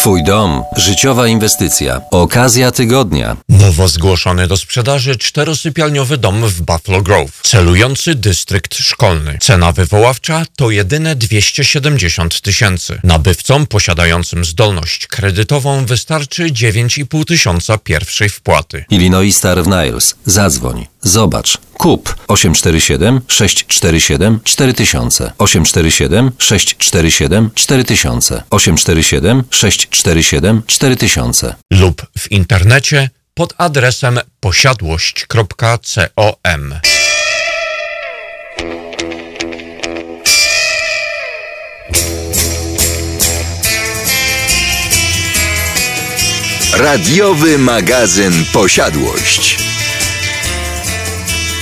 Twój dom. Życiowa inwestycja. Okazja tygodnia. Nowo zgłoszony do sprzedaży czterosypialniowy dom w Buffalo Grove. Celujący dystrykt szkolny. Cena wywoławcza to jedyne 270 tysięcy. Nabywcom posiadającym zdolność kredytową wystarczy 9,5 tysiąca pierwszej wpłaty. Illinois Star Niles. Zadzwoń. Zobacz. Kup 847 647 4000 847 647 4000 847 647 4000 lub w internecie pod adresem posiadłość.com. Radiowy magazyn Posiadłość.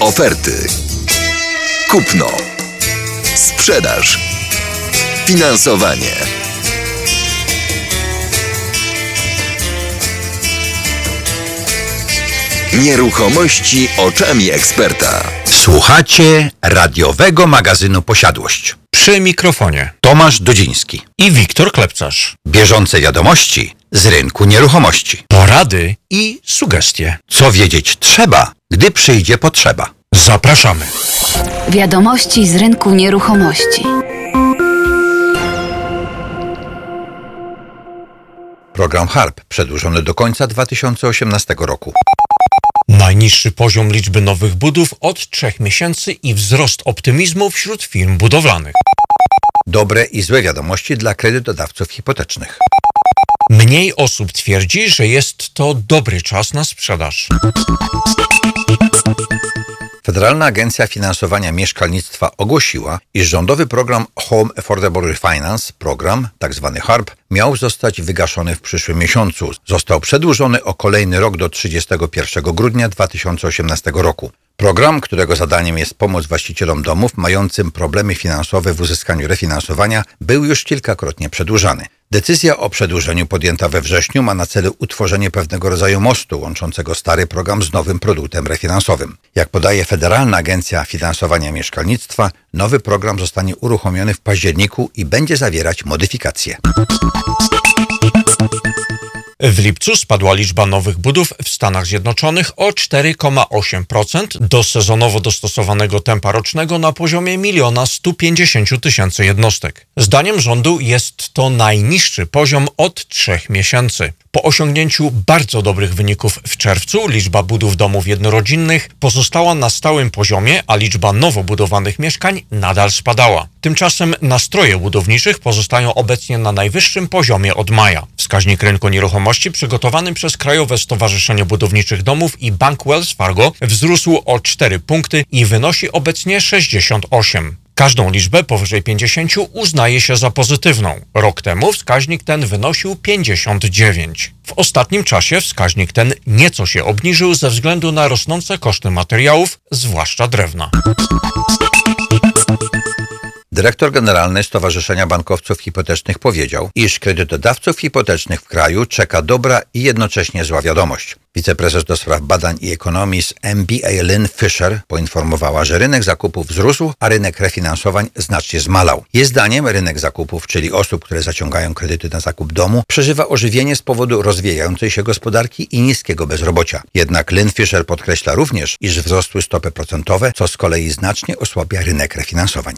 Oferty. Kupno. Sprzedaż. Finansowanie. Nieruchomości oczami eksperta. Słuchacie radiowego magazynu Posiadłość. Przy mikrofonie Tomasz Dudziński. i Wiktor Klepcarz. Bieżące wiadomości z rynku nieruchomości. Porady i sugestie. Co wiedzieć trzeba, gdy przyjdzie potrzeba. Zapraszamy. Wiadomości z rynku nieruchomości. Program HARP przedłużony do końca 2018 roku. Najniższy poziom liczby nowych budów od trzech miesięcy i wzrost optymizmu wśród firm budowlanych. Dobre i złe wiadomości dla kredytodawców hipotecznych. Mniej osób twierdzi, że jest to dobry czas na sprzedaż. Federalna Agencja Finansowania Mieszkalnictwa ogłosiła, iż rządowy program Home Affordable Refinance, program tzw. HARP, miał zostać wygaszony w przyszłym miesiącu. Został przedłużony o kolejny rok do 31 grudnia 2018 roku. Program, którego zadaniem jest pomoc właścicielom domów mającym problemy finansowe w uzyskaniu refinansowania, był już kilkakrotnie przedłużany. Decyzja o przedłużeniu podjęta we wrześniu ma na celu utworzenie pewnego rodzaju mostu łączącego stary program z nowym produktem refinansowym. Jak podaje Federalna Agencja Finansowania Mieszkalnictwa, nowy program zostanie uruchomiony w październiku i będzie zawierać modyfikacje. W lipcu spadła liczba nowych budów w Stanach Zjednoczonych o 4,8% do sezonowo dostosowanego tempa rocznego na poziomie 1 150 tysięcy jednostek. Zdaniem rządu jest to najniższy poziom od trzech miesięcy. Po osiągnięciu bardzo dobrych wyników w czerwcu liczba budów domów jednorodzinnych pozostała na stałym poziomie, a liczba nowo budowanych mieszkań nadal spadała. Tymczasem nastroje budowniczych pozostają obecnie na najwyższym poziomie od maja. Wskaźnik rynku nieruchomości przygotowany przez Krajowe Stowarzyszenie Budowniczych Domów i Bank Wells Fargo wzrósł o 4 punkty i wynosi obecnie 68. Każdą liczbę powyżej 50 uznaje się za pozytywną. Rok temu wskaźnik ten wynosił 59. W ostatnim czasie wskaźnik ten nieco się obniżył ze względu na rosnące koszty materiałów, zwłaszcza drewna. Dyrektor generalny Stowarzyszenia Bankowców Hipotecznych powiedział, iż kredytodawców hipotecznych w kraju czeka dobra i jednocześnie zła wiadomość. Wiceprezes do spraw badań i ekonomii z MBA Lynn Fisher poinformowała, że rynek zakupów wzrósł, a rynek refinansowań znacznie zmalał. Jej zdaniem rynek zakupów, czyli osób, które zaciągają kredyty na zakup domu, przeżywa ożywienie z powodu rozwijającej się gospodarki i niskiego bezrobocia. Jednak Lynn Fisher podkreśla również, iż wzrosły stopy procentowe, co z kolei znacznie osłabia rynek refinansowań.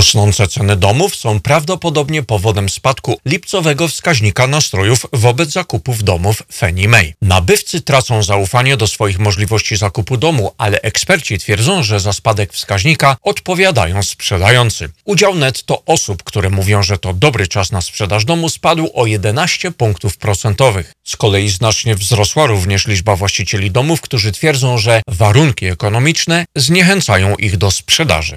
Rosnące ceny domów są prawdopodobnie powodem spadku lipcowego wskaźnika nastrojów wobec zakupów domów Fannie Mae. Nabywcy tracą zaufanie do swoich możliwości zakupu domu, ale eksperci twierdzą, że za spadek wskaźnika odpowiadają sprzedający. Udział netto osób, które mówią, że to dobry czas na sprzedaż domu spadł o 11 punktów procentowych. Z kolei znacznie wzrosła również liczba właścicieli domów, którzy twierdzą, że warunki ekonomiczne zniechęcają ich do sprzedaży.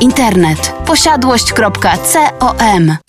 Internet. Posiadłość.com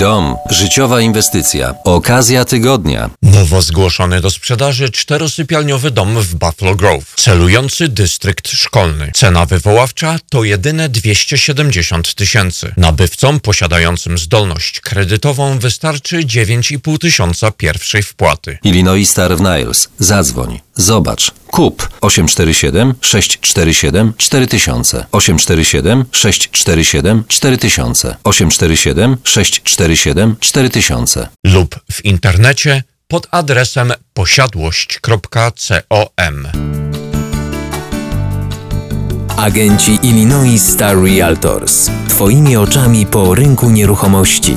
dom. Życiowa inwestycja. Okazja tygodnia. Nowo zgłoszony do sprzedaży czterosypialniowy dom w Buffalo Grove, celujący dystrykt szkolny. Cena wywoławcza to jedyne 270 tysięcy. Nabywcom posiadającym zdolność kredytową wystarczy 9,5 tysiąca pierwszej wpłaty. Illinois Star Niles. Zadzwoń. Zobacz. Kup 847 647 4000 847 647 4000 847 647 4000 lub w internecie pod adresem posiadłość.com. Agenci Illinois Star Realtors. Twoimi oczami po rynku nieruchomości.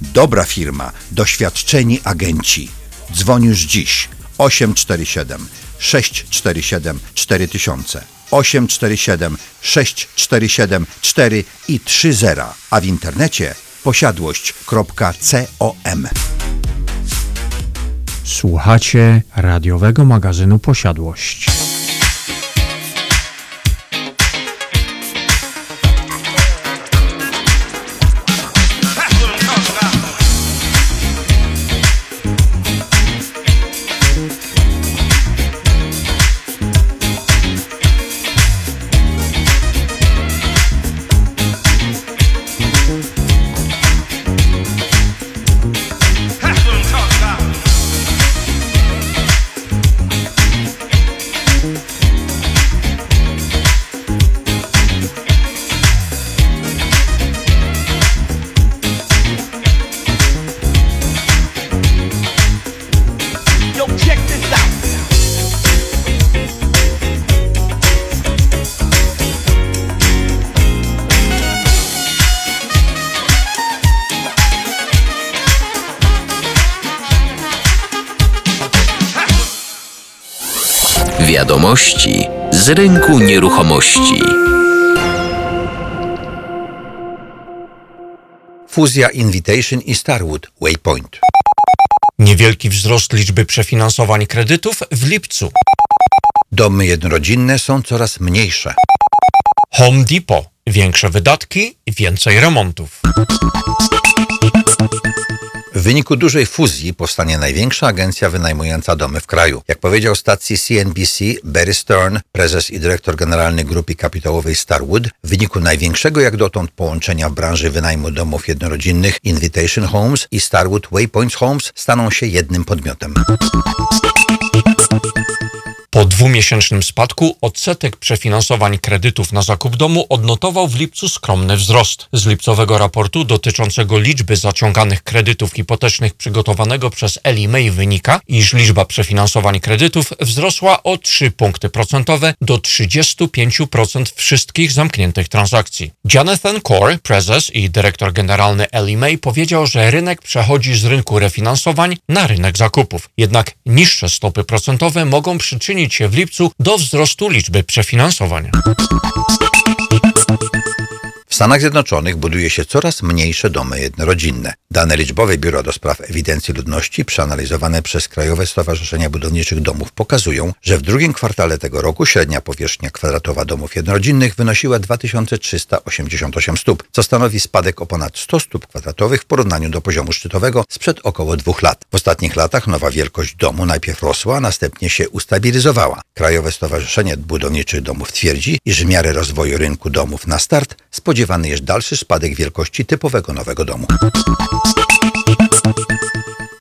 Dobra firma, doświadczeni agenci. Dzwoń już dziś 847 647 4000 847 647 4 i 30, a w internecie posiadłość.com. Słuchacie radiowego magazynu Posiadłość. Wiadomości z rynku nieruchomości. Fuzja Invitation i Starwood Waypoint. Niewielki wzrost liczby przefinansowań kredytów w lipcu. Domy jednorodzinne są coraz mniejsze. Home Depot. Większe wydatki, więcej remontów. W wyniku dużej fuzji powstanie największa agencja wynajmująca domy w kraju. Jak powiedział stacji CNBC Barry Stern, prezes i dyrektor generalny grupy kapitałowej Starwood, w wyniku największego jak dotąd połączenia w branży wynajmu domów jednorodzinnych Invitation Homes i Starwood Waypoint Homes staną się jednym podmiotem. Dwumiesięcznym spadku odsetek przefinansowań kredytów na zakup domu odnotował w lipcu skromny wzrost. Z lipcowego raportu dotyczącego liczby zaciąganych kredytów hipotecznych przygotowanego przez Ellie May wynika, iż liczba przefinansowań kredytów wzrosła o 3 punkty procentowe do 35% wszystkich zamkniętych transakcji. Jonathan Core, prezes i dyrektor generalny Ellie May powiedział, że rynek przechodzi z rynku refinansowań na rynek zakupów. Jednak niższe stopy procentowe mogą przyczynić się w lipcu do wzrostu liczby przefinansowań. W Stanach Zjednoczonych buduje się coraz mniejsze domy jednorodzinne. Dane liczbowe Biura do Spraw Ewidencji Ludności, przeanalizowane przez Krajowe Stowarzyszenia Budowniczych Domów, pokazują, że w drugim kwartale tego roku średnia powierzchnia kwadratowa domów jednorodzinnych wynosiła 2388 stóp, co stanowi spadek o ponad 100 stóp kwadratowych w porównaniu do poziomu szczytowego sprzed około dwóch lat. W ostatnich latach nowa wielkość domu najpierw rosła, a następnie się ustabilizowała. Krajowe Stowarzyszenie Budowniczych Domów twierdzi, iż w miarę rozwoju rynku domów na start spodziewany jest dalszy spadek wielkości typowego nowego domu.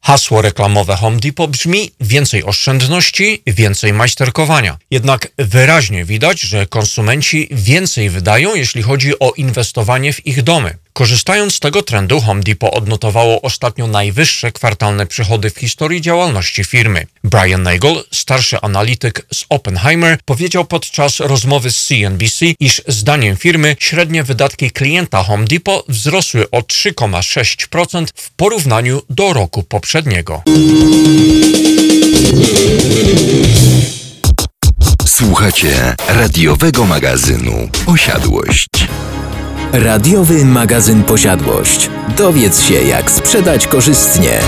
Hasło reklamowe Home Depot brzmi więcej oszczędności, więcej majsterkowania. Jednak wyraźnie widać, że konsumenci więcej wydają, jeśli chodzi o inwestowanie w ich domy. Korzystając z tego trendu, Home Depot odnotowało ostatnio najwyższe kwartalne przychody w historii działalności firmy. Brian Nagel, starszy analityk z Oppenheimer, powiedział podczas rozmowy z CNBC, iż zdaniem firmy średnie wydatki klienta Home Depot wzrosły o 3,6% w porównaniu do roku poprzedniego. Słuchacie radiowego magazynu Osiadłość. Radiowy magazyn Posiadłość. Dowiedz się, jak sprzedać korzystnie.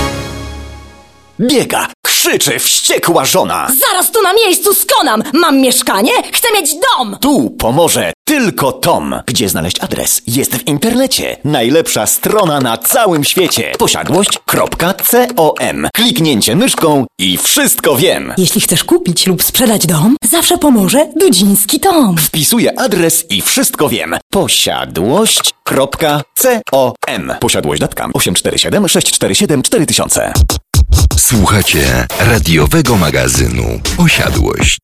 Biega, krzyczy wściekła żona. Zaraz tu na miejscu skonam! Mam mieszkanie, chcę mieć dom! Tu pomoże tylko Tom. Gdzie znaleźć adres? Jest w internecie. Najlepsza strona na całym świecie. Posiadłość.com. Kliknięcie myszką i wszystko wiem. Jeśli chcesz kupić lub sprzedać dom, zawsze pomoże Dudziński Tom. Wpisuję adres i wszystko wiem. Posiadłość.com. Posiadłość.com 847 647 4000. Słuchacie radiowego magazynu Osiadłość.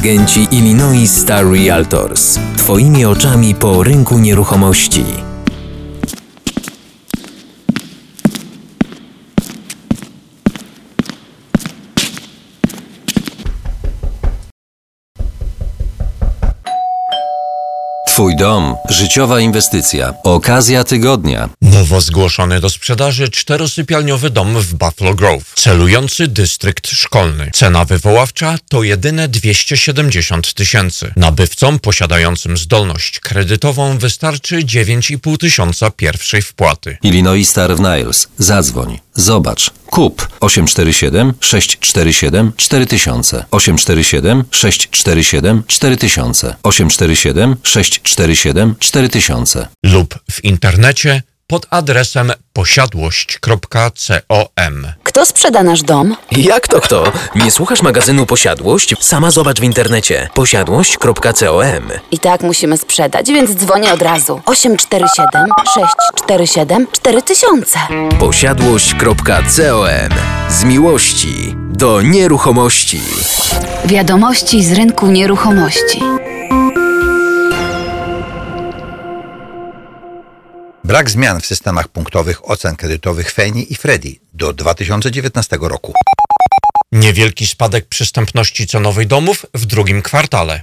Agenci Illinois Star Realtors. Twoimi oczami po rynku nieruchomości. Twój dom. Życiowa inwestycja. Okazja tygodnia. Nowo zgłoszony do sprzedaży czterosypialniowy dom w Buffalo Grove, celujący dystrykt szkolny. Cena wywoławcza to jedyne 270 tysięcy. Nabywcom posiadającym zdolność kredytową wystarczy 9,5 tysiąca pierwszej wpłaty. Illinois Star Niles. Zadzwoń. Zobacz. Kup. 847 647 4000 847 647 4000 847 647 4000 lub w internecie pod adresem posiadłość.com. Kto sprzeda nasz dom? Jak to kto? Nie słuchasz magazynu Posiadłość? Sama zobacz w internecie. Posiadłość.com I tak musimy sprzedać, więc dzwonię od razu. 847 647 4000. Posiadłość.com Z miłości do nieruchomości. Wiadomości z rynku nieruchomości. Brak zmian w systemach punktowych ocen kredytowych Fannie i Freddie do 2019 roku. Niewielki spadek przystępności cenowej domów w drugim kwartale.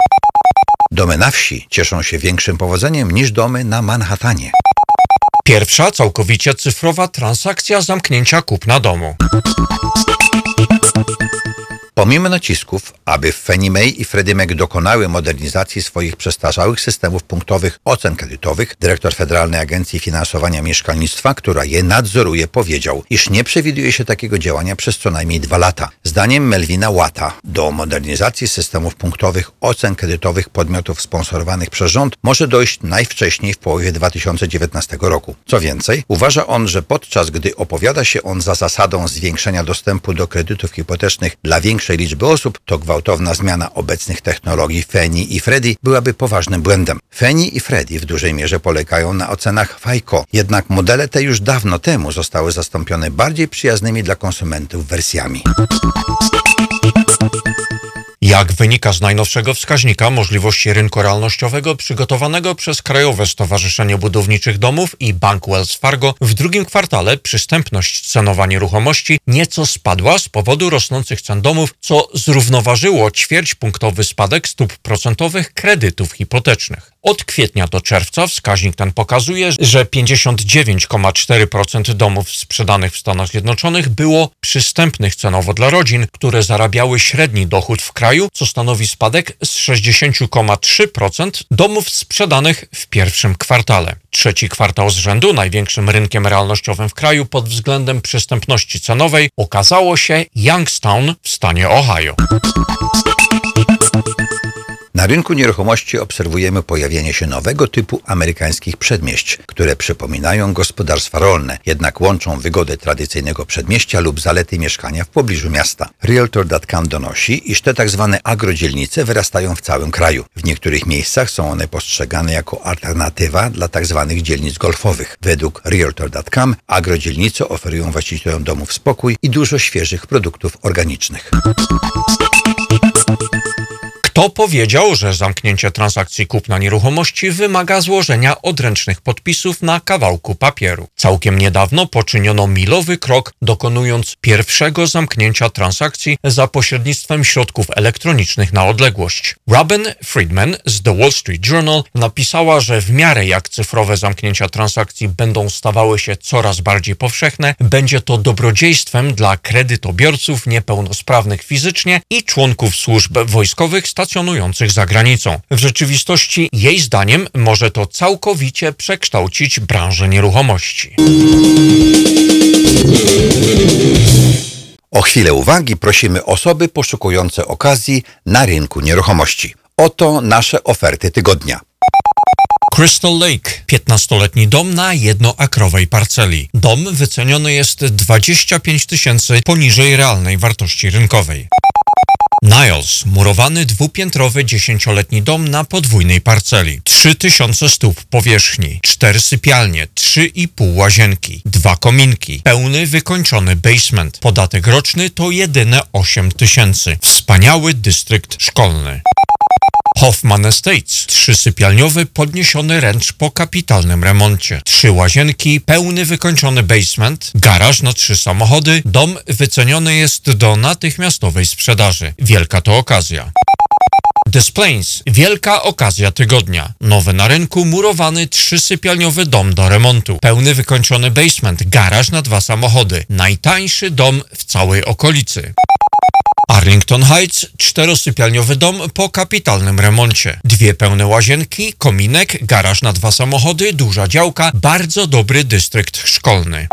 Domy na wsi cieszą się większym powodzeniem niż domy na Manhattanie. Pierwsza całkowicie cyfrowa transakcja zamknięcia kupna domu. Pomimo nacisków, aby Fannie Mae i Freddie Mac dokonały modernizacji swoich przestarzałych systemów punktowych ocen kredytowych, dyrektor Federalnej Agencji Finansowania Mieszkalnictwa, która je nadzoruje, powiedział, iż nie przewiduje się takiego działania przez co najmniej dwa lata. Zdaniem Melvina Watta, do modernizacji systemów punktowych ocen kredytowych podmiotów sponsorowanych przez rząd może dojść najwcześniej w połowie 2019 roku. Co więcej, uważa on, że podczas gdy opowiada się on za zasadą zwiększenia dostępu do kredytów hipotecznych dla większej liczby osób, to gwałtowna zmiana obecnych technologii Fannie i Freddie byłaby poważnym błędem. Fannie i Freddie w dużej mierze polegają na ocenach FICO, jednak modele te już dawno temu zostały zastąpione bardziej przyjaznymi dla konsumentów wersjami. Jak wynika z najnowszego wskaźnika możliwości rynku realnościowego przygotowanego przez Krajowe Stowarzyszenie Budowniczych Domów i Bank Wells Fargo, w drugim kwartale przystępność cenowa nieruchomości nieco spadła z powodu rosnących cen domów, co zrównoważyło ćwierćpunktowy spadek stóp procentowych kredytów hipotecznych. Od kwietnia do czerwca wskaźnik ten pokazuje, że 59,4% domów sprzedanych w Stanach Zjednoczonych było przystępnych cenowo dla rodzin, które zarabiały średni dochód w kraju, co stanowi spadek z 60,3% domów sprzedanych w pierwszym kwartale. Trzeci kwartał z rzędu, największym rynkiem realnościowym w kraju pod względem przystępności cenowej, okazało się Youngstown w stanie Ohio. Na rynku nieruchomości obserwujemy pojawienie się nowego typu amerykańskich przedmieść, które przypominają gospodarstwa rolne, jednak łączą wygodę tradycyjnego przedmieścia lub zalety mieszkania w pobliżu miasta. Realtor.com donosi, iż te tzw. Tak agrodzielnice wyrastają w całym kraju. W niektórych miejscach są one postrzegane jako alternatywa dla tzw. Tak dzielnic golfowych. Według Realtor.com agrodzielnice oferują właścicielom domów spokój i dużo świeżych produktów organicznych. Kto powiedział, że zamknięcie transakcji kupna nieruchomości wymaga złożenia odręcznych podpisów na kawałku papieru? Całkiem niedawno poczyniono milowy krok, dokonując pierwszego zamknięcia transakcji za pośrednictwem środków elektronicznych na odległość. Robin Friedman z The Wall Street Journal napisała, że w miarę jak cyfrowe zamknięcia transakcji będą stawały się coraz bardziej powszechne, będzie to dobrodziejstwem dla kredytobiorców niepełnosprawnych fizycznie i członków służb wojskowych stacjonujących stacjonujących za granicą. W rzeczywistości jej zdaniem może to całkowicie przekształcić branżę nieruchomości. O chwilę uwagi prosimy osoby poszukujące okazji na rynku nieruchomości. Oto nasze oferty tygodnia. Crystal Lake, 15-letni dom na jednoakrowej parceli. Dom wyceniony jest 25 tysięcy poniżej realnej wartości rynkowej. Niles, murowany dwupiętrowy dziesięcioletni dom na podwójnej parceli. 3000 stóp powierzchni, 4 sypialnie, 3,5 łazienki, dwa kominki, pełny wykończony basement. Podatek roczny to jedyne 8 tysięcy. Wspaniały dystrykt szkolny. Hoffman Estates, trzysypialniowy podniesiony ręcz po kapitalnym remoncie. Trzy łazienki, pełny wykończony basement, garaż na trzy samochody, dom wyceniony jest do natychmiastowej sprzedaży. Wielka to okazja. Desplains. Wielka okazja tygodnia. Nowy na rynku, murowany trzysypialniowy dom do remontu. Pełny wykończony basement, garaż na dwa samochody. Najtańszy dom w całej okolicy. Arlington Heights, czterosypialniowy dom po kapitalnym remoncie. Dwie pełne łazienki, kominek, garaż na dwa samochody, duża działka, bardzo dobry dystrykt szkolny.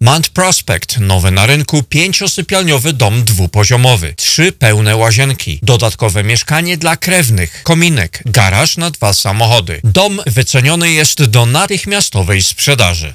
Mount Prospect, nowy na rynku, pięciosypialniowy dom dwupoziomowy, trzy pełne łazienki, dodatkowe mieszkanie dla krewnych, kominek, garaż na dwa samochody. Dom wyceniony jest do natychmiastowej sprzedaży.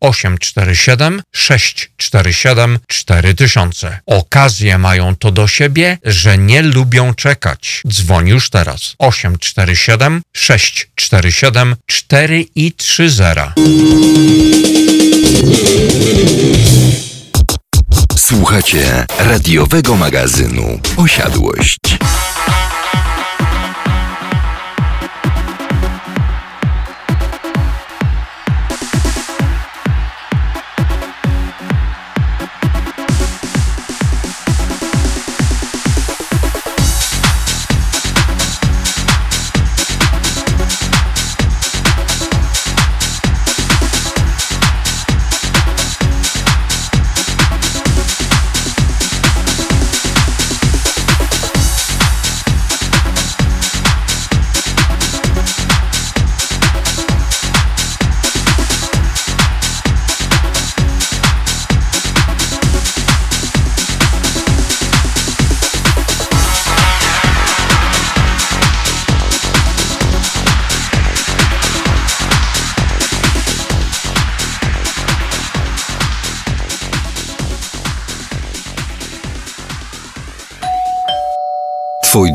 847 647 4000. Okazje mają to do siebie, że nie lubią czekać. Dzwoń już teraz. 847 647 4 i 30. Słuchacie radiowego magazynu Osiadłość.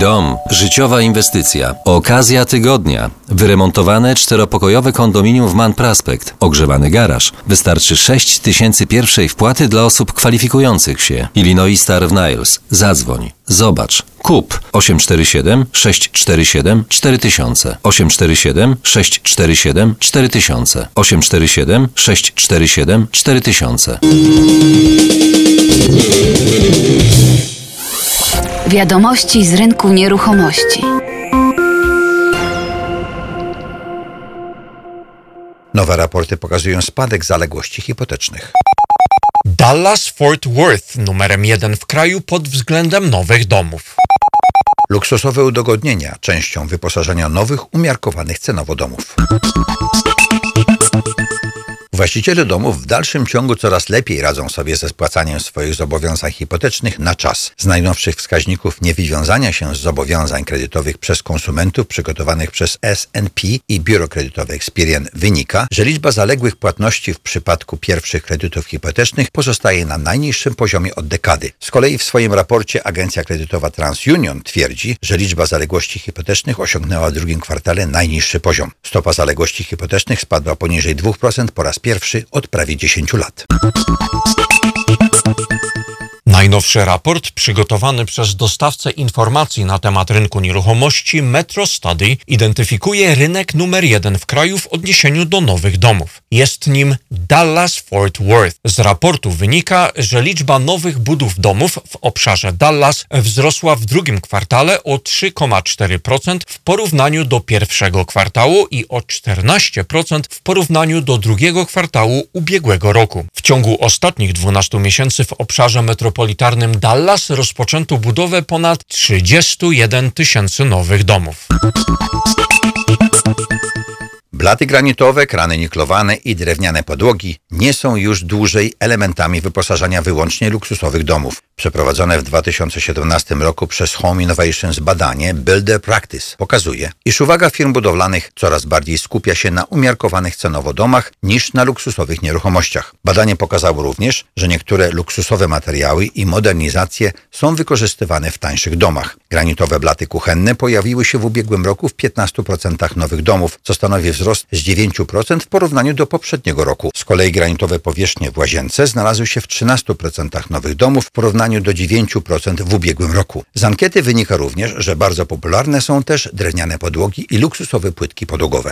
Dom. Życiowa inwestycja. Okazja tygodnia. Wyremontowane czteropokojowe kondominium w Man Prospect. Ogrzewany garaż. Wystarczy 6 tysięcy pierwszej wpłaty dla osób kwalifikujących się. Illinois Star Niles. Zadzwoń. Zobacz. Kup 847 647 4000 847 647 4000 847 647 4000 Wiadomości z rynku nieruchomości. Nowe raporty pokazują spadek zaległości hipotecznych. Dallas-Fort Worth numerem jeden w kraju pod względem nowych domów. Luksusowe udogodnienia częścią wyposażenia nowych, umiarkowanych cenowo domów. Właściciele domów w dalszym ciągu coraz lepiej radzą sobie ze spłacaniem swoich zobowiązań hipotecznych na czas. Z najnowszych wskaźników niewywiązania się z zobowiązań kredytowych przez konsumentów przygotowanych przez S&P i biuro kredytowe Experian wynika, że liczba zaległych płatności w przypadku pierwszych kredytów hipotecznych pozostaje na najniższym poziomie od dekady. Z kolei w swoim raporcie agencja kredytowa TransUnion twierdzi, że liczba zaległości hipotecznych osiągnęła w drugim kwartale najniższy poziom. Stopa zaległości hipotecznych spadła poniżej 2% po raz pierwszy od prawie 10 lat. Najnowszy raport przygotowany przez dostawcę informacji na temat rynku nieruchomości Metro Study identyfikuje rynek numer jeden w kraju w odniesieniu do nowych domów. Jest nim Dallas-Fort Worth. Z raportu wynika, że liczba nowych budów domów w obszarze Dallas wzrosła w drugim kwartale o 3,4% w porównaniu do pierwszego kwartału i o 14% w porównaniu do drugiego kwartału ubiegłego roku. W ciągu ostatnich 12 miesięcy w obszarze metropolitalnym Dallas rozpoczęto budowę ponad 31 tysięcy nowych domów. Blaty granitowe, krany niklowane i drewniane podłogi nie są już dłużej elementami wyposażania wyłącznie luksusowych domów. Przeprowadzone w 2017 roku przez Home Innovations badanie Builder Practice pokazuje, iż uwaga firm budowlanych coraz bardziej skupia się na umiarkowanych cenowo domach niż na luksusowych nieruchomościach. Badanie pokazało również, że niektóre luksusowe materiały i modernizacje są wykorzystywane w tańszych domach. Granitowe blaty kuchenne pojawiły się w ubiegłym roku w 15% nowych domów, co stanowi wzrost z 9% w porównaniu do poprzedniego roku. Z kolei granitowe powierzchnie w łazience znalazły się w 13% nowych domów w porównaniu do 9% w ubiegłym roku. Z ankiety wynika również, że bardzo popularne są też drewniane podłogi i luksusowe płytki podłogowe.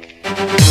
Thank you.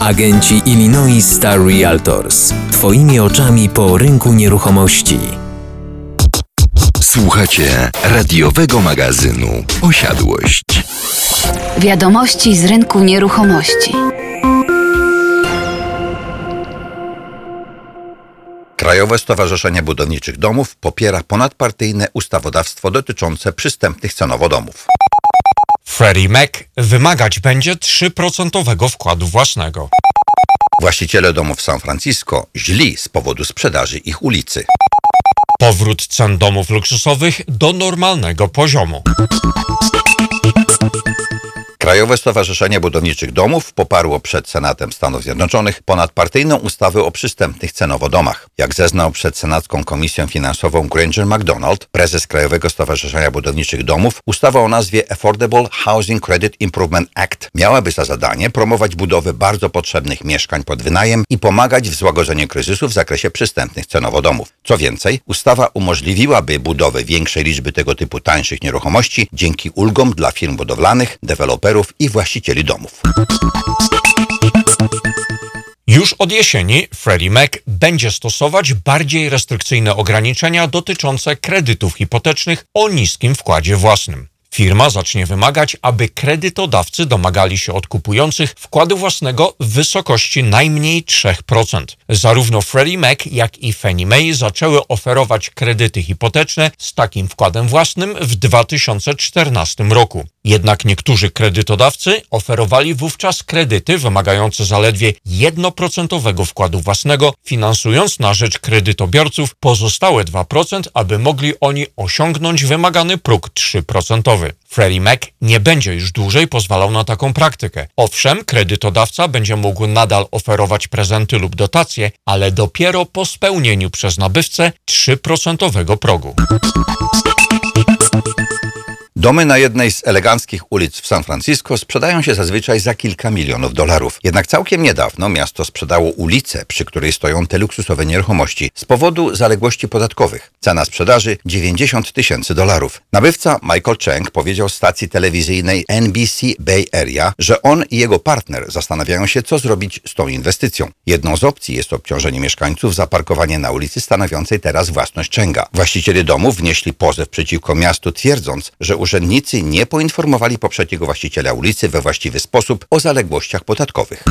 Agenci Illinois Star Realtors. Twoimi oczami po rynku nieruchomości. Słuchacie radiowego magazynu Posiadłość. Wiadomości z rynku nieruchomości. Krajowe Stowarzyszenie Budowniczych Domów popiera ponadpartyjne ustawodawstwo dotyczące przystępnych cenowo domów. Freddie Mac wymagać będzie 3% wkładu własnego. Właściciele domów w San Francisco źli z powodu sprzedaży ich ulicy. Powrót cen domów luksusowych do normalnego poziomu. Krajowe Stowarzyszenie Budowniczych Domów poparło przed Senatem Stanów Zjednoczonych ponadpartyjną ustawę o przystępnych cenowo domach. Jak zeznał przed Senacką Komisją Finansową Granger McDonald, prezes Krajowego Stowarzyszenia Budowniczych Domów, ustawa o nazwie Affordable Housing Credit Improvement Act miałaby za zadanie promować budowę bardzo potrzebnych mieszkań pod wynajem i pomagać w złagodzeniu kryzysu w zakresie przystępnych cenowo domów. Co więcej, ustawa umożliwiłaby budowę większej liczby tego typu tańszych nieruchomości dzięki ulgom dla firm budowlanych, deweloperów i właścicieli domów. Już od jesieni Freddie Mac będzie stosować bardziej restrykcyjne ograniczenia dotyczące kredytów hipotecznych o niskim wkładzie własnym. Firma zacznie wymagać, aby kredytodawcy domagali się od kupujących wkładu własnego w wysokości najmniej 3%. Zarówno Freddie Mac, jak i Fannie Mae zaczęły oferować kredyty hipoteczne z takim wkładem własnym w 2014 roku. Jednak niektórzy kredytodawcy oferowali wówczas kredyty wymagające zaledwie 1% wkładu własnego, finansując na rzecz kredytobiorców pozostałe 2%, aby mogli oni osiągnąć wymagany próg 3%. Freddie Mac nie będzie już dłużej pozwalał na taką praktykę. Owszem, kredytodawca będzie mógł nadal oferować prezenty lub dotacje, ale dopiero po spełnieniu przez nabywcę 3% progu. Domy na jednej z eleganckich ulic w San Francisco sprzedają się zazwyczaj za kilka milionów dolarów. Jednak całkiem niedawno miasto sprzedało ulicę, przy której stoją te luksusowe nieruchomości z powodu zaległości podatkowych. Cena sprzedaży 90 tysięcy dolarów. Nabywca Michael Cheng powiedział stacji telewizyjnej NBC Bay Area, że on i jego partner zastanawiają się, co zrobić z tą inwestycją. Jedną z opcji jest obciążenie mieszkańców za parkowanie na ulicy stanowiącej teraz własność Chenga. Właściciele domów wnieśli pozew przeciwko miastu, twierdząc, że urzędnicy nie poinformowali poprzedniego właściciela ulicy we właściwy sposób o zaległościach podatkowych.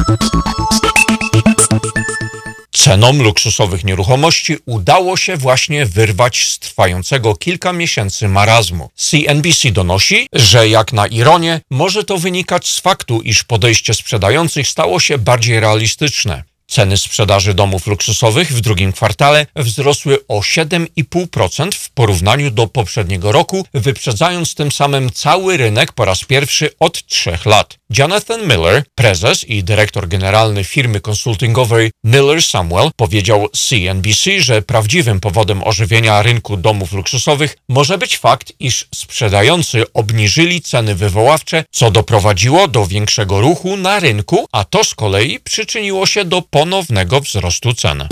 Cenom luksusowych nieruchomości udało się właśnie wyrwać z trwającego kilka miesięcy marazmu. CNBC donosi, że jak na ironię, może to wynikać z faktu, iż podejście sprzedających stało się bardziej realistyczne. Ceny sprzedaży domów luksusowych w drugim kwartale wzrosły o 7,5% w porównaniu do poprzedniego roku, wyprzedzając tym samym cały rynek po raz pierwszy od trzech lat. Jonathan Miller, prezes i dyrektor generalny firmy konsultingowej Miller Samuel, powiedział CNBC, że prawdziwym powodem ożywienia rynku domów luksusowych może być fakt, iż sprzedający obniżyli ceny wywoławcze, co doprowadziło do większego ruchu na rynku, a to z kolei przyczyniło się do ponownego wzrostu cen.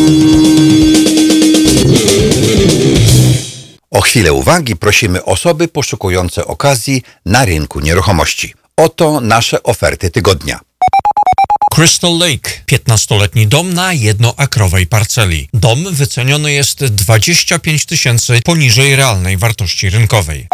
O chwilę uwagi prosimy osoby poszukujące okazji na rynku nieruchomości. Oto nasze oferty tygodnia. Crystal Lake, 15-letni dom na jednoakrowej parceli. Dom wyceniony jest 25 tysięcy poniżej realnej wartości rynkowej.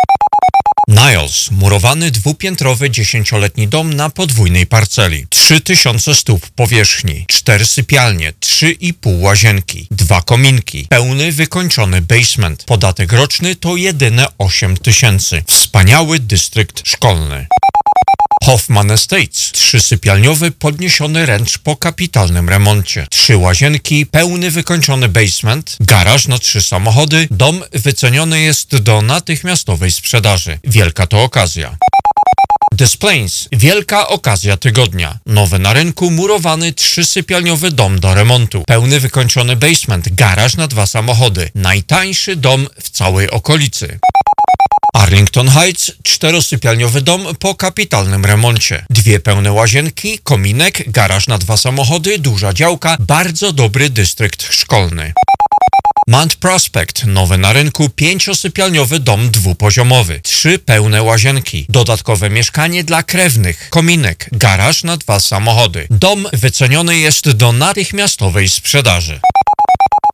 Niles, murowany dwupiętrowy dziesięcioletni dom na podwójnej parceli. 3000 stóp powierzchni, 4 sypialnie, 3,5 łazienki, dwa kominki, pełny wykończony basement. Podatek roczny to jedyne 8 tysięcy. Wspaniały dystrykt szkolny. Hoffman Estates, trzysypialniowy podniesiony ręcz po kapitalnym remoncie. Trzy łazienki, pełny wykończony basement, garaż na trzy samochody, dom wyceniony jest do natychmiastowej sprzedaży. Wielka to okazja. Displays. Wielka okazja tygodnia. Nowy na rynku, murowany trzysypialniowy dom do remontu. Pełny wykończony basement, garaż na dwa samochody. Najtańszy dom w całej okolicy. Arlington Heights, czterosypialniowy dom po kapitalnym remoncie. Dwie pełne łazienki, kominek, garaż na dwa samochody, duża działka, bardzo dobry dystrykt szkolny. Mount Prospect, nowy na rynku, pięciosypialniowy dom dwupoziomowy, trzy pełne łazienki, dodatkowe mieszkanie dla krewnych, kominek, garaż na dwa samochody. Dom wyceniony jest do natychmiastowej sprzedaży.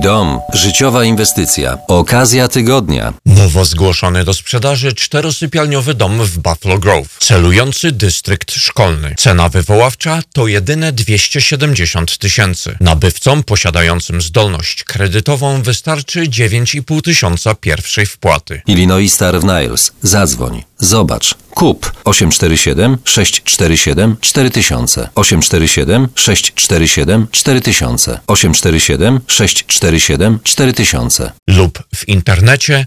Twój dom. Życiowa inwestycja. Okazja tygodnia. Nowo zgłoszony do sprzedaży czterosypialniowy dom w Buffalo Grove, celujący dystrykt szkolny. Cena wywoławcza to jedyne 270 tysięcy. Nabywcom posiadającym zdolność kredytową wystarczy 9,5 tysiąca pierwszej wpłaty. Illinois Star w Niles. Zadzwoń. Zobacz. Kup. 847 647 4000 847 647 4000 847 647 4000 lub w internecie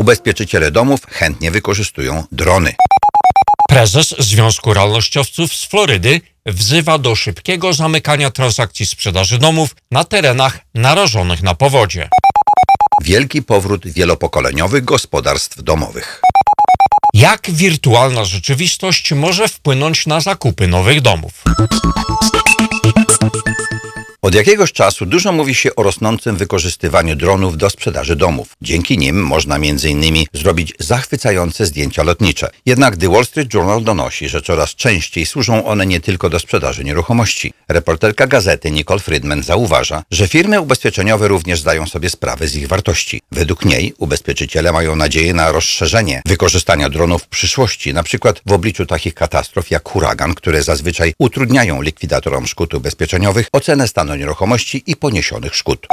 Ubezpieczyciele domów chętnie wykorzystują drony. Prezes Związku Realnościowców z Florydy wzywa do szybkiego zamykania transakcji sprzedaży domów na terenach narażonych na powodzie. Wielki powrót wielopokoleniowych gospodarstw domowych. Jak wirtualna rzeczywistość może wpłynąć na zakupy nowych domów? Od jakiegoś czasu dużo mówi się o rosnącym wykorzystywaniu dronów do sprzedaży domów. Dzięki nim można m.in. zrobić zachwycające zdjęcia lotnicze. Jednak The Wall Street Journal donosi, że coraz częściej służą one nie tylko do sprzedaży nieruchomości. Reporterka gazety Nicole Friedman zauważa, że firmy ubezpieczeniowe również zdają sobie sprawę z ich wartości. Według niej ubezpieczyciele mają nadzieję na rozszerzenie wykorzystania dronów w przyszłości, przykład w obliczu takich katastrof jak huragan, które zazwyczaj utrudniają likwidatorom szkód ubezpieczeniowych ocenę stanu nieruchomości i poniesionych szkód.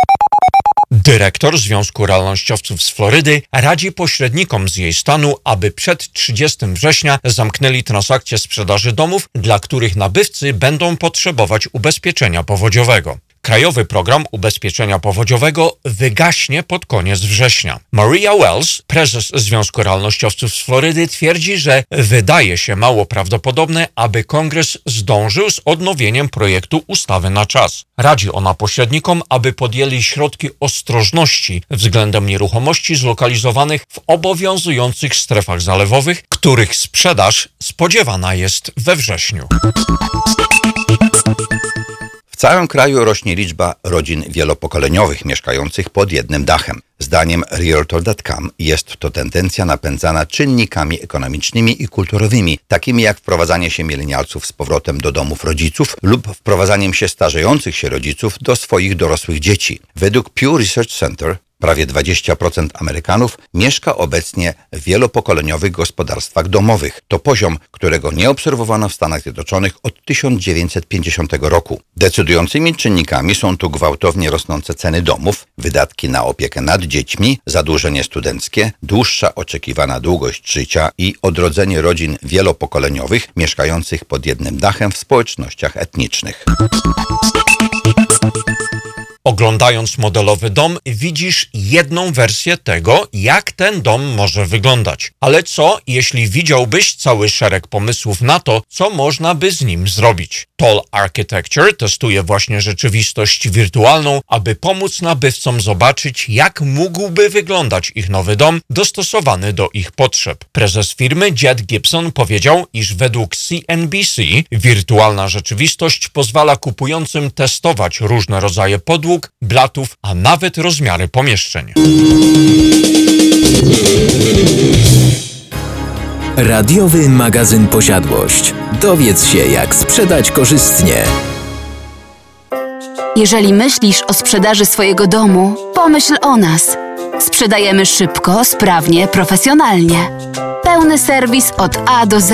Dyrektor Związku Realnościowców z Florydy radzi pośrednikom z jej stanu, aby przed 30 września zamknęli transakcje sprzedaży domów, dla których nabywcy będą potrzebować ubezpieczenia powodziowego. Krajowy program ubezpieczenia powodziowego wygaśnie pod koniec września. Maria Wells, prezes Związku Realnościowców z Florydy, twierdzi, że wydaje się mało prawdopodobne, aby kongres zdążył z odnowieniem projektu ustawy na czas. Radzi ona pośrednikom, aby podjęli środki ostrożności względem nieruchomości zlokalizowanych w obowiązujących strefach zalewowych, których sprzedaż spodziewana jest we wrześniu. Całym kraju rośnie liczba rodzin wielopokoleniowych mieszkających pod jednym dachem. Zdaniem Realtor.com jest to tendencja napędzana czynnikami ekonomicznymi i kulturowymi, takimi jak wprowadzanie się milenialców z powrotem do domów rodziców lub wprowadzaniem się starzejących się rodziców do swoich dorosłych dzieci. Według Pew Research Center Prawie 20% Amerykanów mieszka obecnie w wielopokoleniowych gospodarstwach domowych. To poziom, którego nie obserwowano w Stanach Zjednoczonych od 1950 roku. Decydującymi czynnikami są tu gwałtownie rosnące ceny domów, wydatki na opiekę nad dziećmi, zadłużenie studenckie, dłuższa oczekiwana długość życia i odrodzenie rodzin wielopokoleniowych mieszkających pod jednym dachem w społecznościach etnicznych. Oglądając modelowy dom, widzisz jedną wersję tego, jak ten dom może wyglądać. Ale co, jeśli widziałbyś cały szereg pomysłów na to, co można by z nim zrobić? Tall Architecture testuje właśnie rzeczywistość wirtualną, aby pomóc nabywcom zobaczyć, jak mógłby wyglądać ich nowy dom dostosowany do ich potrzeb. Prezes firmy Jed Gibson powiedział, iż według CNBC wirtualna rzeczywistość pozwala kupującym testować różne rodzaje podłóg, blatów, a nawet rozmiary pomieszczeń. Radiowy magazyn Posiadłość. Dowiedz się, jak sprzedać korzystnie. Jeżeli myślisz o sprzedaży swojego domu, pomyśl o nas. Sprzedajemy szybko, sprawnie, profesjonalnie. Pełny serwis od A do Z.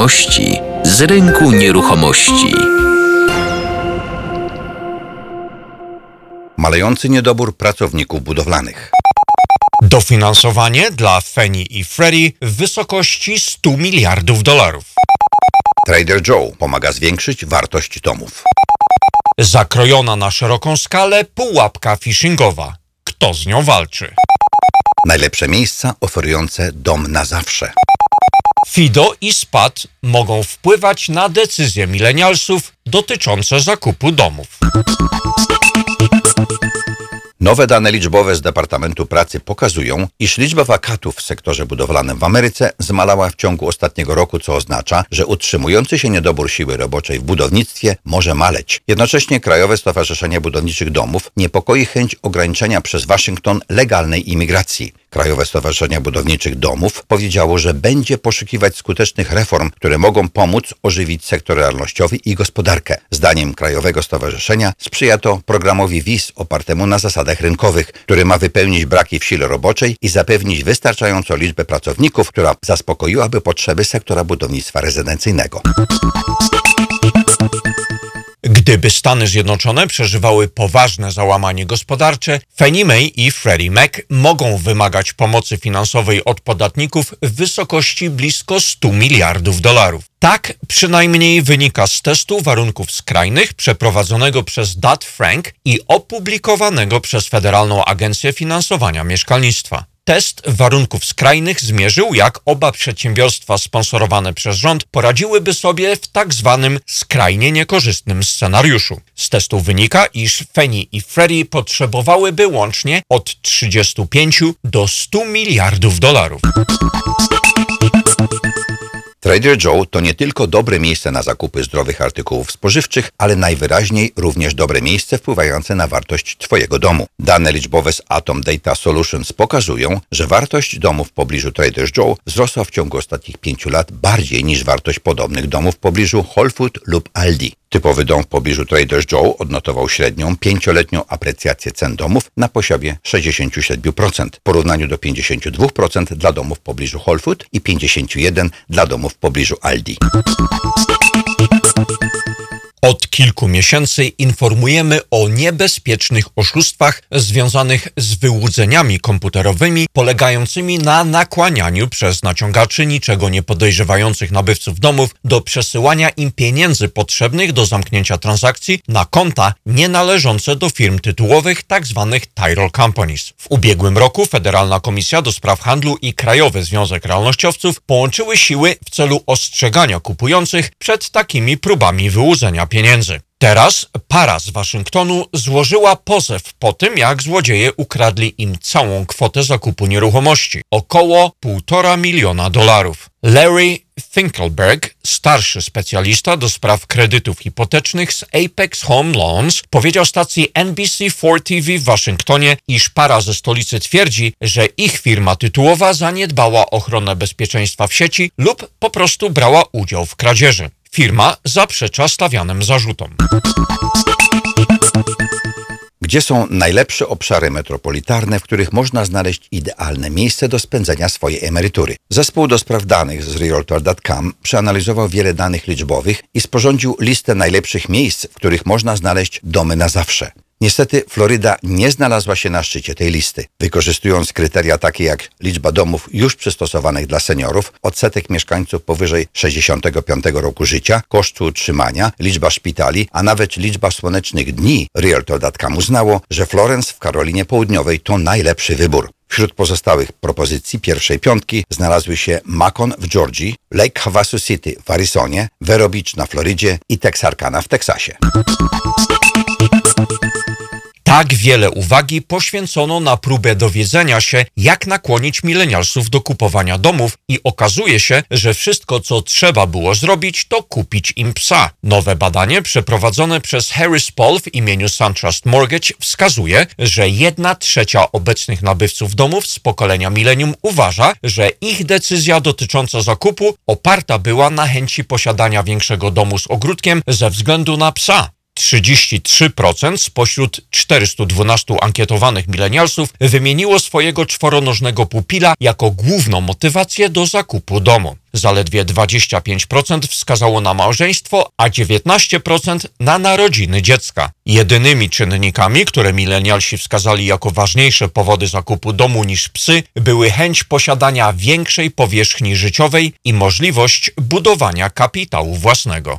Wiadomości z rynku nieruchomości. Malejący niedobór pracowników budowlanych. Dofinansowanie dla Fannie i Freddie w wysokości 100 miliardów dolarów. Trader Joe pomaga zwiększyć wartość domów. Zakrojona na szeroką skalę pułapka phishingowa. Kto z nią walczy? Najlepsze miejsca oferujące dom na zawsze. FIDO i SPAD mogą wpływać na decyzje milenialsów dotyczące zakupu domów. Nowe dane liczbowe z Departamentu Pracy pokazują, iż liczba wakatów w sektorze budowlanym w Ameryce zmalała w ciągu ostatniego roku, co oznacza, że utrzymujący się niedobór siły roboczej w budownictwie może maleć. Jednocześnie Krajowe Stowarzyszenie Budowniczych Domów niepokoi chęć ograniczenia przez Waszyngton legalnej imigracji. Krajowe Stowarzyszenie Budowniczych Domów powiedziało, że będzie poszukiwać skutecznych reform, które mogą pomóc ożywić sektor realnościowy i gospodarkę. Zdaniem Krajowego Stowarzyszenia sprzyja to programowi WIS opartemu na zasadach rynkowych, który ma wypełnić braki w sile roboczej i zapewnić wystarczającą liczbę pracowników, która zaspokoiłaby potrzeby sektora budownictwa rezydencyjnego. Gdyby Stany Zjednoczone przeżywały poważne załamanie gospodarcze, Fannie Mae i Freddie Mac mogą wymagać pomocy finansowej od podatników w wysokości blisko 100 miliardów dolarów. Tak przynajmniej wynika z testu warunków skrajnych przeprowadzonego przez Dodd-Frank i opublikowanego przez Federalną Agencję Finansowania Mieszkalnictwa. Test warunków skrajnych zmierzył, jak oba przedsiębiorstwa sponsorowane przez rząd poradziłyby sobie w tak zwanym skrajnie niekorzystnym scenariuszu. Z testu wynika, iż Fannie i Freddie potrzebowałyby łącznie od 35 do 100 miliardów dolarów. Trader Joe to nie tylko dobre miejsce na zakupy zdrowych artykułów spożywczych, ale najwyraźniej również dobre miejsce wpływające na wartość Twojego domu. Dane liczbowe z Atom Data Solutions pokazują, że wartość domów w pobliżu Trader Joe wzrosła w ciągu ostatnich pięciu lat bardziej niż wartość podobnych domów w pobliżu Whole lub Aldi. Typowy dom w pobliżu Trader Joe odnotował średnią pięcioletnią aprecjację cen domów na poziomie 67% w porównaniu do 52% dla domów w pobliżu Whole Food i 51% dla domów w pobliżu Aldi. Od kilku miesięcy informujemy o niebezpiecznych oszustwach związanych z wyłudzeniami komputerowymi polegającymi na nakłanianiu przez naciągaczy niczego nie podejrzewających nabywców domów do przesyłania im pieniędzy potrzebnych do zamknięcia transakcji na konta nienależące do firm tytułowych tzw. title companies. W ubiegłym roku Federalna Komisja do Spraw Handlu i Krajowy Związek Realnościowców połączyły siły w celu ostrzegania kupujących przed takimi próbami wyłudzenia pieniędzy. Teraz para z Waszyngtonu złożyła pozew po tym, jak złodzieje ukradli im całą kwotę zakupu nieruchomości około 1,5 miliona dolarów. Larry Finkelberg, starszy specjalista do spraw kredytów hipotecznych z Apex Home Loans, powiedział stacji NBC4 TV w Waszyngtonie, iż para ze stolicy twierdzi, że ich firma tytułowa zaniedbała ochronę bezpieczeństwa w sieci lub po prostu brała udział w kradzieży. Firma zaprzecza stawianym zarzutom. Gdzie są najlepsze obszary metropolitarne, w których można znaleźć idealne miejsce do spędzenia swojej emerytury? Zespół do spraw danych z Realtor.com przeanalizował wiele danych liczbowych i sporządził listę najlepszych miejsc, w których można znaleźć domy na zawsze. Niestety Floryda nie znalazła się na szczycie tej listy. Wykorzystując kryteria takie jak liczba domów już przystosowanych dla seniorów, odsetek mieszkańców powyżej 65 roku życia, kosztu utrzymania, liczba szpitali, a nawet liczba słonecznych dni, Realtor.com uznało, że Florence w Karolinie Południowej to najlepszy wybór. Wśród pozostałych propozycji pierwszej piątki znalazły się Macon w Georgii, Lake Havasu City w Arizonie, Vero Beach na Florydzie i Texarkana w Teksasie. Tak wiele uwagi poświęcono na próbę dowiedzenia się, jak nakłonić milenialsów do kupowania domów i okazuje się, że wszystko, co trzeba było zrobić, to kupić im psa. Nowe badanie przeprowadzone przez Harris Poll w imieniu SunTrust Mortgage wskazuje, że jedna trzecia obecnych nabywców domów z pokolenia milenium uważa, że ich decyzja dotycząca zakupu oparta była na chęci posiadania większego domu z ogródkiem ze względu na psa. 33% spośród 412 ankietowanych milenialsów wymieniło swojego czworonożnego pupila jako główną motywację do zakupu domu. Zaledwie 25% wskazało na małżeństwo, a 19% na narodziny dziecka. Jedynymi czynnikami, które milenialsi wskazali jako ważniejsze powody zakupu domu niż psy, były chęć posiadania większej powierzchni życiowej i możliwość budowania kapitału własnego.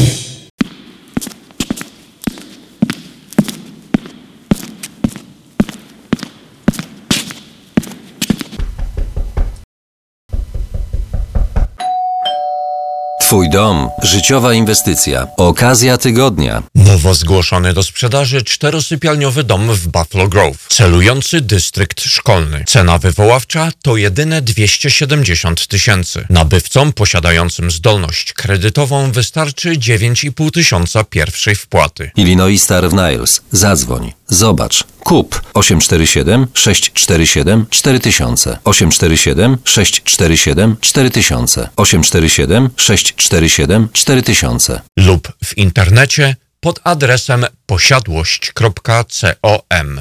Twój dom. Życiowa inwestycja. Okazja tygodnia. Nowo zgłoszony do sprzedaży czterosypialniowy dom w Buffalo Grove, celujący dystrykt szkolny. Cena wywoławcza to jedyne 270 tysięcy. Nabywcom posiadającym zdolność kredytową wystarczy 9,5 tysiąca pierwszej wpłaty. Illinois Star w Niles. Zadzwoń. Zobacz. Kup 847 647 4000 847 647 4000 847 647 4000 lub w internecie pod adresem posiadłość.com.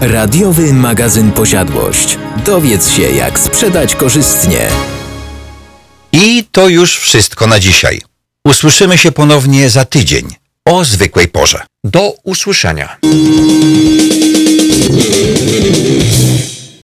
Radiowy magazyn Posiadłość. Dowiedz się, jak sprzedać korzystnie. I to już wszystko na dzisiaj. Usłyszymy się ponownie za tydzień o zwykłej porze. Do usłyszenia.